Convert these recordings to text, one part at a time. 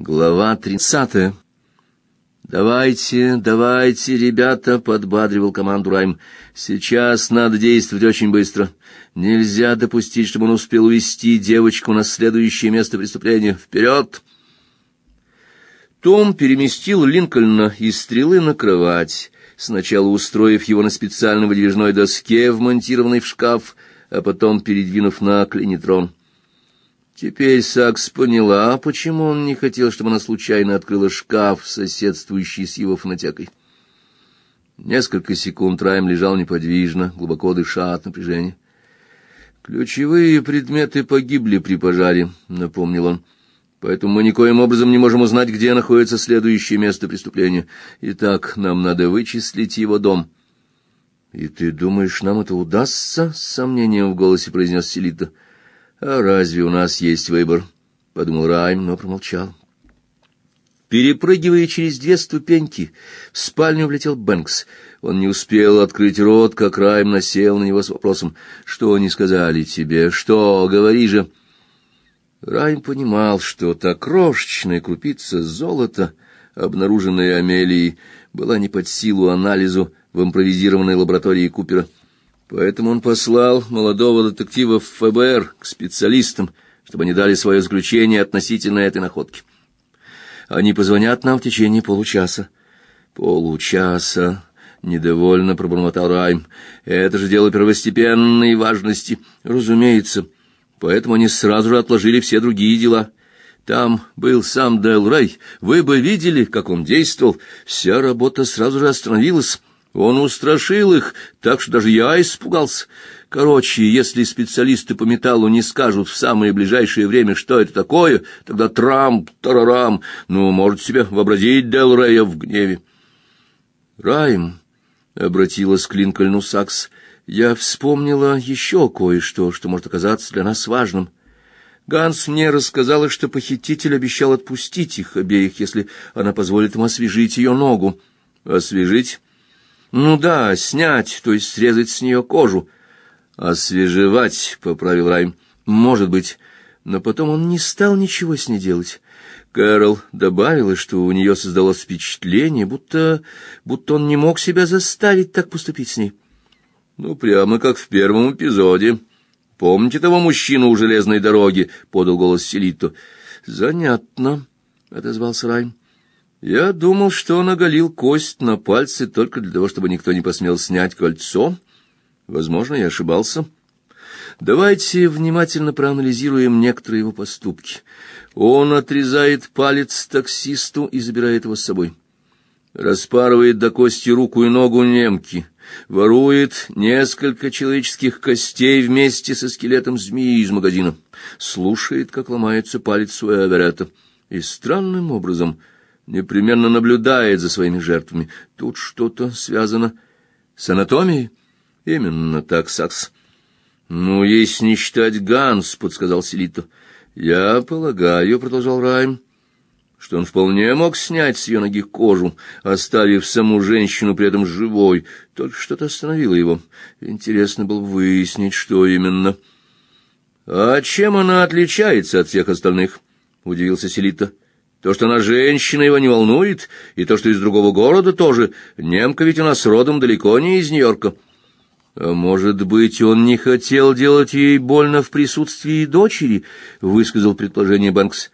Глава тридцатая. «Давайте, давайте, ребята!» — подбадривал команду Райм. «Сейчас надо действовать очень быстро. Нельзя допустить, чтобы он успел увести девочку на следующее место преступления. Вперед!» Том переместил Линкольна из стрелы на кровать, сначала устроив его на специальной выдвижной доске, вмонтированной в шкаф, а потом передвинув на клинитрон. Теперь Сакс поняла, почему он не хотел, чтобы она случайно открыла шкаф, соседствующий с его фонотекой. Несколько секунд Райм лежал неподвижно, глубоко дыша от напряжения. «Ключевые предметы погибли при пожаре», — напомнил он. «Поэтому мы никоим образом не можем узнать, где находится следующее место преступления. Итак, нам надо вычислить его дом». «И ты думаешь, нам это удастся?» — с сомнением в голосе произнес Селита. — «А разве у нас есть выбор?» — подумал Райм, но промолчал. Перепрыгивая через две ступеньки, в спальню влетел Бэнкс. Он не успел открыть рот, как Райм насел на него с вопросом. «Что они сказали тебе? Что? Говори же!» Райм понимал, что та крошечная крупица золота, обнаруженная Амелией, была не под силу анализу в импровизированной лаборатории Купера. Поэтому он послал молодого детектива в ФБР к специалистам, чтобы они дали свое заключение относительно этой находки. Они позвонят нам в течение получаса. Получаса, недовольно пробормотал Райм. Это же дело первостепенной важности, разумеется. Поэтому они сразу же отложили все другие дела. Там был сам Дэл Рэй. Вы бы видели, как он действовал. Вся работа сразу же остановилась. Он устрашил их, так что даже я испугался. Короче, если специалисты по металлу не скажут в самое ближайшее время, что это такое, тогда Трамп, тарарам, ну, может себе вообразить Дел Рея в гневе. Райм, — обратилась к Линкольну Сакс, — я вспомнила еще кое-что, что может оказаться для нас важным. Ганс мне рассказала, что похититель обещал отпустить их обеих, если она позволит ему освежить ее ногу. Освежить? Ну да, снять, то есть срезать с нее кожу. Освежевать, поправил Райм. Может быть, но потом он не стал ничего с ней делать. Кэрол добавила, что у нее создалось впечатление, будто будто он не мог себя заставить так поступить с ней. Ну прямо как в первом эпизоде. Помните того мужчину у железной дороги? подал голос Селито. Занятно, отозвался Райм. Я думал, что он оголил кость на пальце только для того, чтобы никто не посмел снять кольцо. Возможно, я ошибался. Давайте внимательно проанализируем некоторые его поступки. Он отрезает палец таксисту и забирает его с собой. Распарывает до кости руку и ногу немки. Ворует несколько человеческих костей вместе со скелетом змеи из магазина. Слушает, как ломается палец у Эверетта. И странным образом непременно наблюдает за своими жертвами. Тут что-то связано с анатомией? Именно так, Сакс. Ну, если не считать Ганс, подсказал Селито. Я полагаю, продолжал Райм, что он вполне мог снять с ее ноги кожу, оставив саму женщину при этом живой. Только что-то остановило его. Интересно было выяснить, что именно. А чем она отличается от всех остальных? удивился Селито. То, что она женщина, его не волнует, и то, что из другого города тоже. Немка ведь у нас родом далеко не из Нью-Йорка. А может быть, он не хотел делать ей больно в присутствии дочери, высказал предположение Бэнкс.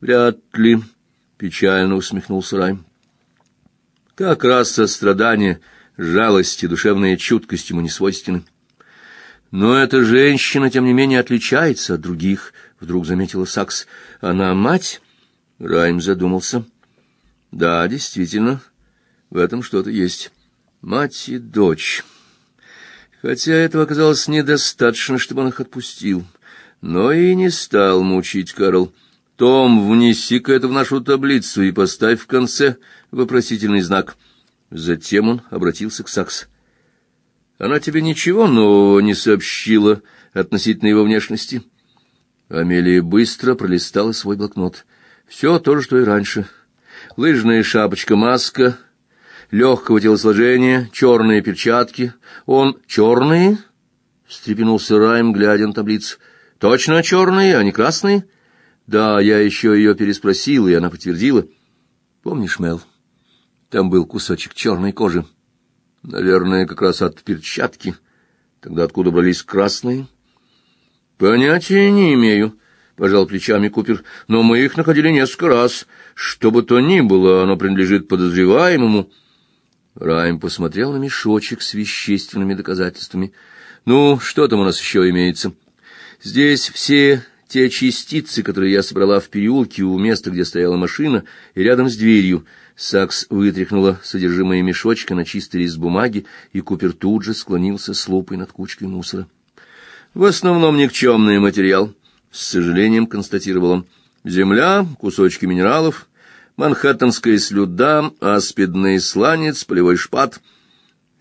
Вряд ли, печально усмехнулся Райм. Как раз сострадание, жалость и душевная чуткость ему не свойственны. Но эта женщина, тем не менее, отличается от других, вдруг заметила Сакс. Она мать Райм задумался. Да, действительно, в этом что-то есть. Мать и дочь. Хотя этого оказалось недостаточно, чтобы он их отпустил. Но и не стал мучить Карл. Том, внеси-ка это в нашу таблицу и поставь в конце вопросительный знак. Затем он обратился к Сакс. Она тебе ничего нового не сообщила относительно его внешности? Амелия быстро пролистала свой блокнот. Все то же, что и раньше. Лыжная шапочка-маска, легкого телосложения, черные перчатки. Он черные? — встрепенулся Райм, глядя на таблицу. — Точно черные, а не красные? Да, я еще ее переспросил, и она подтвердила. Помнишь, Мел, там был кусочек черной кожи. Наверное, как раз от перчатки. Тогда откуда брались красные? Понятия не имею, пожал плечами Купер. Но мы их находили несколько раз. Что бы то ни было, оно принадлежит подозреваемому. Райм посмотрел на мешочек с вещественными доказательствами. Ну, что там у нас еще имеется? Здесь все те частицы, которые я собрала в переулке у места, где стояла машина, и рядом с дверью. Сакс вытряхнула содержимое мешочка на чистый лист бумаги, и Купер тут же склонился с лупой над кучкой мусора. В основном никчемный материал, с сожалением констатировал он. Земля, кусочки минералов, манхэттенская слюда, аспидный сланец, полевой шпат.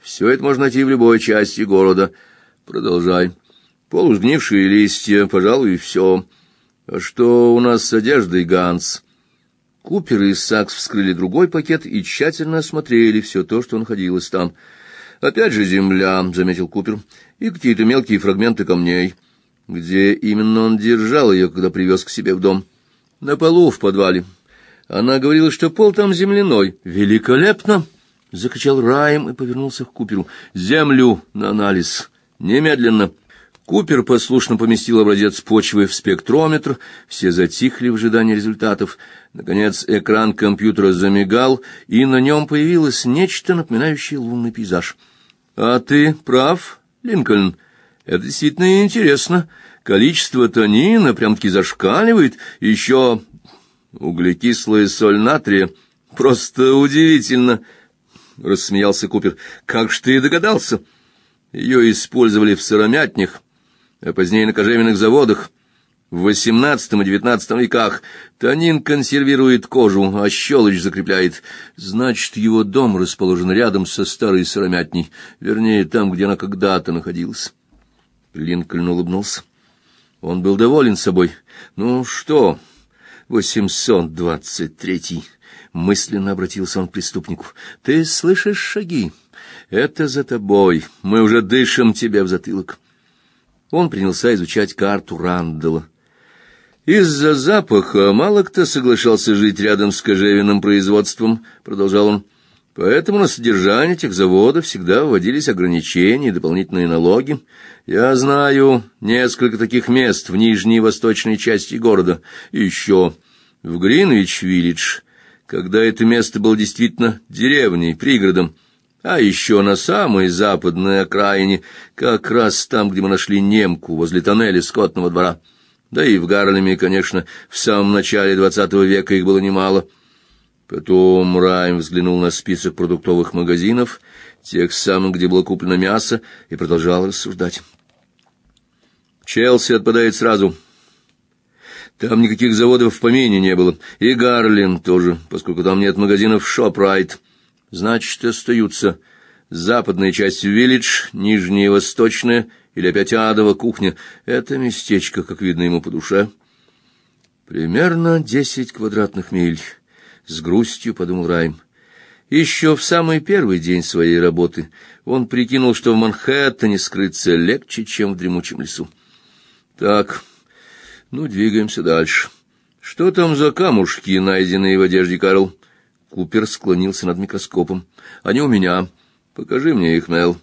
Все это можно найти в любой части города. Продолжай. Полусгнившие листья, пожалуй, и все. А что у нас с одеждой, Ганс? Купер и Сакс вскрыли другой пакет и тщательно осмотрели все то, что находилось там. Опять же земля, заметил Купер, и какие-то мелкие фрагменты камней. Где именно он держал ее, когда привез к себе в дом? На полу в подвале. Она говорила, что пол там земляной. Великолепно, закричал Райм и повернулся к Куперу. Землю на анализ. Немедленно. Купер послушно поместил образец почвы в спектрометр, все затихли в ожидании результатов. Наконец экран компьютера замигал, и на нем появилось нечто напоминающее лунный пейзаж. «А ты прав, Линкольн, это действительно интересно. Количество тонина прям-таки зашкаливает, еще углекислая соль натрия. Просто удивительно!» — рассмеялся Купер. «Как ж ты догадался?» Ее использовали в сыромятнях, а позднее на кожевенных заводах. В XVIII и XIX веках танин консервирует кожу, а щелочь закрепляет. Значит, его дом расположен рядом со старой сыромятней, вернее, там, где она когда-то находилась. Линкольн улыбнулся. Он был доволен собой. Ну что, 823-й, мысленно обратился он к преступнику. Ты слышишь шаги? Это за тобой. Мы уже дышим тебе в затылок. Он принялся изучать карту Рандела. Из-за запаха мало кто соглашался жить рядом с кожевенным производством, продолжал он. Поэтому на содержание этих заводов всегда вводились ограничения и дополнительные налоги. Я знаю несколько таких мест в нижней и восточной части города. Еще в Гринвич-Виллидж, когда это место было действительно деревней, пригородом, а еще на самой западной окраине, как раз там, где мы нашли немку, возле тоннеля скотного двора. Да и в Гарлеме, конечно, в самом начале двадцатого века их было немало. Потом Райм взглянул на список продуктовых магазинов, тех самых, где было куплено мясо, и продолжал рассуждать. Челси отпадает сразу. Там никаких заводов в помине не было. И Гарлин тоже, поскольку там нет магазинов Шопрайт. Значит, остаются западная часть Виллидж, нижняя и восточная, или опять адова кухня. Это местечко, как видно ему по душе. Примерно десять квадратных миль. С грустью подумал Райм. Еще в самый первый день своей работы он прикинул, что в Манхэттене скрыться легче, чем в дремучем лесу. Так, ну, двигаемся дальше. Что там за камушки, найденные в одежде Карл? Купер склонился над микроскопом. «Они у меня. Покажи мне их, Мэл».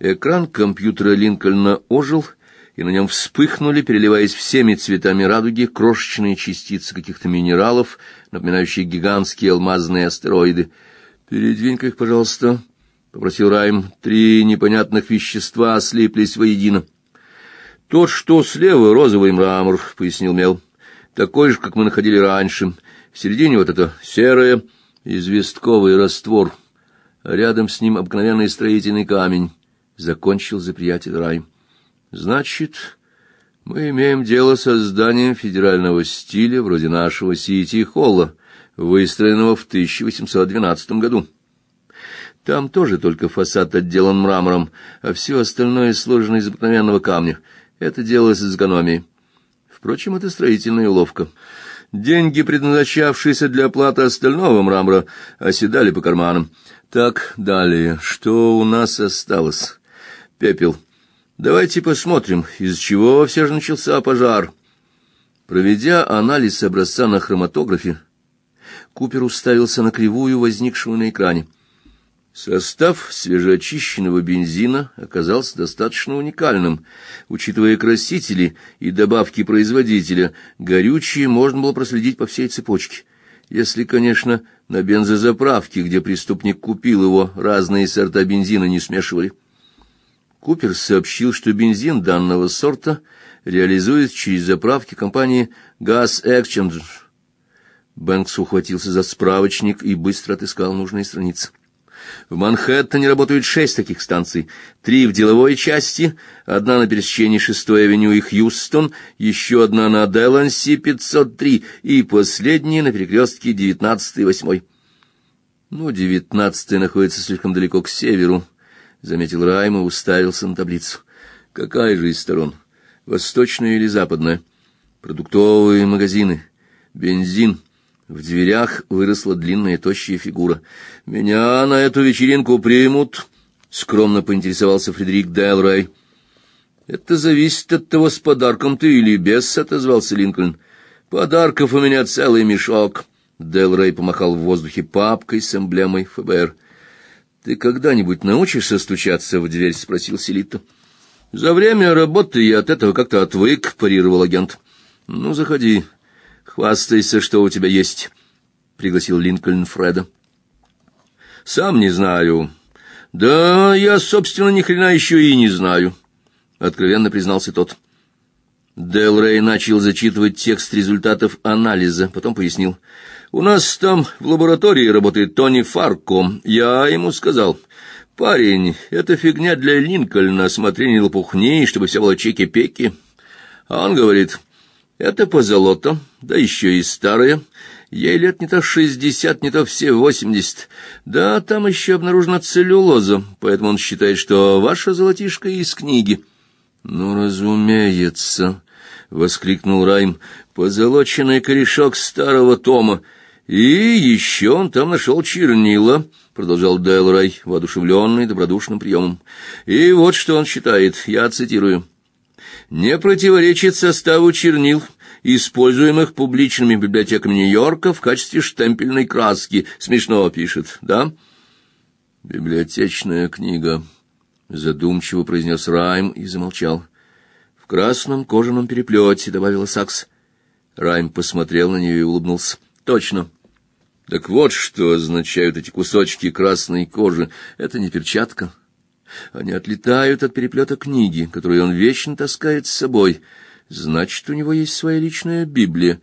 Экран компьютера Линкольна ожил, и на нем вспыхнули, переливаясь всеми цветами радуги, крошечные частицы каких-то минералов, напоминающие гигантские алмазные астероиды. «Передвинь-ка их, пожалуйста», — попросил Райм. Три непонятных вещества слиплись воедино. «Тот, что слева, розовый мрамор», — пояснил Мел. «Такой же, как мы находили раньше. В середине вот это серое...» известковый раствор, а рядом с ним обыкновенный строительный камень, закончил за приятель Рай. Значит, мы имеем дело со зданием федерального стиля вроде нашего Сити-холла, выстроенного в 1812 году. Там тоже только фасад отделан мрамором, а все остальное сложено из обыкновенного камня. Это делалось из экономии. Впрочем, это строительная уловка. Деньги, предназначавшиеся для оплаты остального мрамора, оседали по карманам. Так, далее, что у нас осталось? Пепел. Давайте посмотрим, из чего все же начался пожар. Проведя анализ образца на хроматографе, Купер уставился на кривую, возникшую на экране. Состав свежеочищенного бензина оказался достаточно уникальным. Учитывая красители и добавки производителя, горючее можно было проследить по всей цепочке. Если, конечно, на бензозаправке, где преступник купил его, разные сорта бензина не смешивали. Купер сообщил, что бензин данного сорта реализует через заправки компании Gas Exchange. Бэнкс ухватился за справочник и быстро отыскал нужные страницы. В Манхэттене работают шесть таких станций. Три в деловой части, одна на пересечении 6-й авеню и Хьюстон, еще одна на Деланси 503 и последняя на перекрестке 19-й и 8-й. Ну, 19-я находится слишком далеко к северу, — заметил Райм и уставился на таблицу. Какая же из сторон? Восточная или западная? Продуктовые магазины, бензин — в дверях выросла длинная тощая фигура. «Меня на эту вечеринку примут?» — скромно поинтересовался Фредерик Делрей. «Это зависит от того, с подарком ты или без», — отозвался Линкольн. «Подарков у меня целый мешок». Делрей помахал в воздухе папкой с эмблемой ФБР. «Ты когда-нибудь научишься стучаться в дверь?» — спросил Селитто. «За время работы я от этого как-то отвык», — парировал агент. «Ну, заходи». Хвастайся, что у тебя есть, пригласил Линкольн Фреда. Сам не знаю. Да, я, собственно, ни хрена еще и не знаю, откровенно признался тот. Дел Рэй начал зачитывать текст результатов анализа, потом пояснил. «У нас там в лаборатории работает Тони Фарко. Я ему сказал, парень, это фигня для Линкольна, смотри, не лопухни, чтобы все было чеки-пеки». А он говорит, это позолота, да еще и старая. Ей лет не то шестьдесят, не то все восемьдесят. Да, там еще обнаружена целлюлоза, поэтому он считает, что ваша золотишко из книги. — Ну, разумеется, — воскликнул Райм, — позолоченный корешок старого тома. И еще он там нашел чернила, — продолжал Делрай, воодушевленный добродушным приемом. И вот что он считает, я цитирую не противоречит составу чернил, используемых публичными библиотеками Нью-Йорка в качестве штемпельной краски. Смешно пишет, да? Библиотечная книга, задумчиво произнес Райм и замолчал. В красном кожаном переплете, добавила Сакс. Райм посмотрел на нее и улыбнулся. Точно. Так вот, что означают эти кусочки красной кожи. Это не перчатка, они отлетают от переплета книги, которую он вечно таскает с собой. Значит, у него есть своя личная Библия.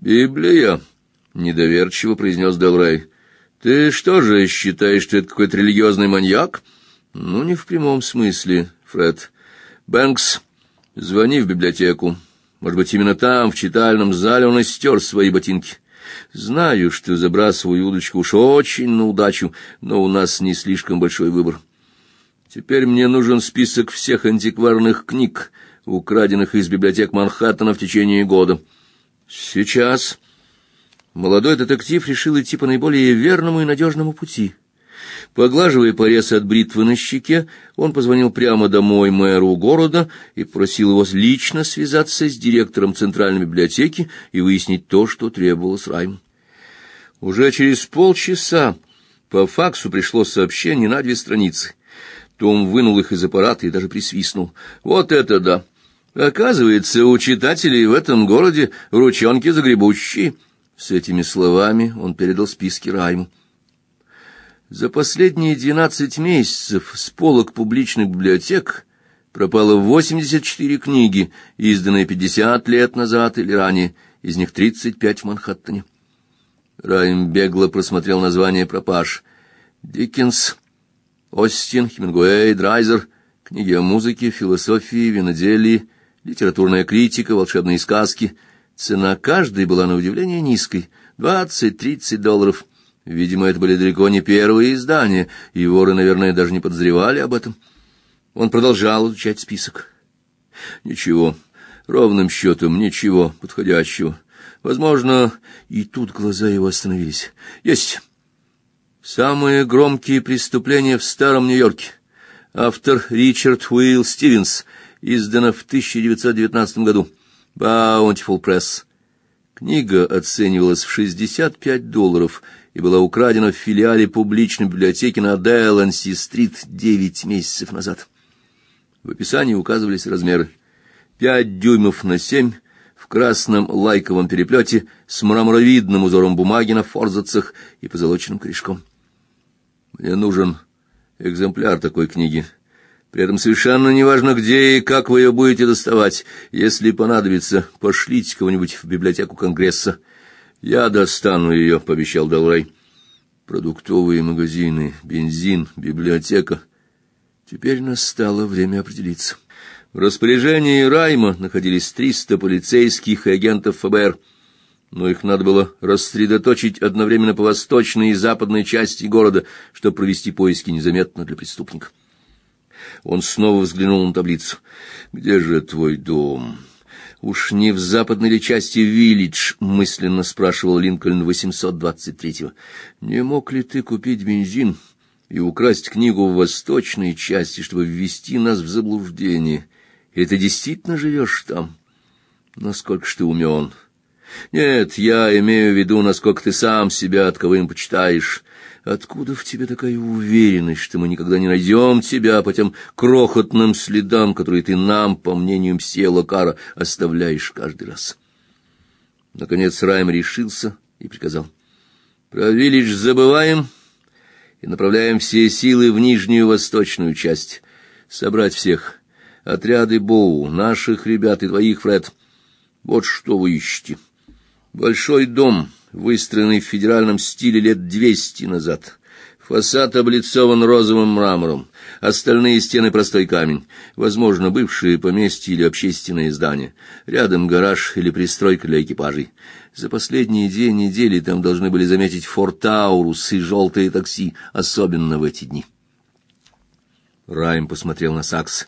Библия, недоверчиво произнес Делрей. Ты что же считаешь, что это какой-то религиозный маньяк? Ну, не в прямом смысле, Фред. Бэнкс, звони в библиотеку. Может быть, именно там, в читальном зале, он истер свои ботинки. Знаю, что забрасываю удочку уж очень на удачу, но у нас не слишком большой выбор. Теперь мне нужен список всех антикварных книг, украденных из библиотек Манхэттена в течение года. Сейчас молодой детектив решил идти по наиболее верному и надежному пути. Поглаживая порез от бритвы на щеке, он позвонил прямо домой мэру города и просил его лично связаться с директором Центральной библиотеки и выяснить то, что требовалось Райму. Уже через полчаса по факсу пришло сообщение на две страницы — том вынул их из аппарата и даже присвистнул. Вот это да! Оказывается, у читателей в этом городе ручонки загребущие. С этими словами он передал списки Райму. За последние двенадцать месяцев с полок публичных библиотек пропало 84 книги, изданные 50 лет назад или ранее, из них 35 в Манхэттене. Райм бегло просмотрел название пропаж. Диккенс, Остин, Хемингуэй, Драйзер, книги о музыке, философии, виноделии, литературная критика, волшебные сказки. Цена каждой была на удивление низкой — двадцать-тридцать долларов. Видимо, это были далеко не первые издания, и воры, наверное, даже не подозревали об этом. Он продолжал изучать список. Ничего, ровным счетом ничего подходящего. Возможно, и тут глаза его остановились. Есть... Самые громкие преступления в старом Нью-Йорке. Автор Ричард Уилл Стивенс, издано в 1919 году. Bountiful Press. Книга оценивалась в 65 долларов и была украдена в филиале публичной библиотеки на Дэланси-стрит 9 месяцев назад. В описании указывались размеры. 5 дюймов на 7 в красном лайковом переплете с мраморовидным узором бумаги на форзацах и позолоченным корешком. Мне нужен экземпляр такой книги. При этом совершенно неважно, где и как вы ее будете доставать. Если понадобится, пошлите кого-нибудь в библиотеку Конгресса. Я достану ее, — пообещал Делрей. Продуктовые магазины, бензин, библиотека. Теперь настало время определиться. В распоряжении Райма находились триста полицейских и агентов ФБР, но их надо было рассредоточить одновременно по восточной и западной части города, чтобы провести поиски незаметно для преступников. Он снова взглянул на таблицу. «Где же твой дом?» «Уж не в западной ли части Виллидж?» — мысленно спрашивал Линкольн 823-го. «Не мог ли ты купить бензин и украсть книгу в восточной части, чтобы ввести нас в заблуждение? И ты действительно живешь там? Насколько ж ты умен?» «Нет, я имею в виду, насколько ты сам себя отковым почитаешь». Откуда в тебе такая уверенность, что мы никогда не найдем тебя по тем крохотным следам, которые ты нам, по мнению мсье Локара, оставляешь каждый раз? Наконец Райм решился и приказал. Про Виллидж забываем и направляем все силы в нижнюю восточную часть. Собрать всех. Отряды Боу, наших ребят и твоих, Фред. Вот что вы ищете. Большой дом выстроенный в федеральном стиле лет двести назад. Фасад облицован розовым мрамором, остальные стены простой камень, возможно, бывшие поместья или общественные здания. Рядом гараж или пристройка для экипажей. За последние две недели там должны были заметить фортаурус и желтые такси, особенно в эти дни. Райм посмотрел на Сакс.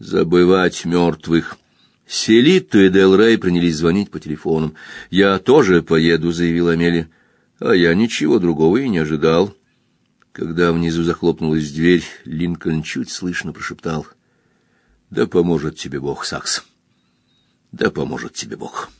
«Забывать мертвых». Селитто и Дел Рей принялись звонить по телефонам. «Я тоже поеду», — заявила Амелия. «А я ничего другого и не ожидал». Когда внизу захлопнулась дверь, Линкольн чуть слышно прошептал. «Да поможет тебе Бог, Сакс. Да поможет тебе Бог».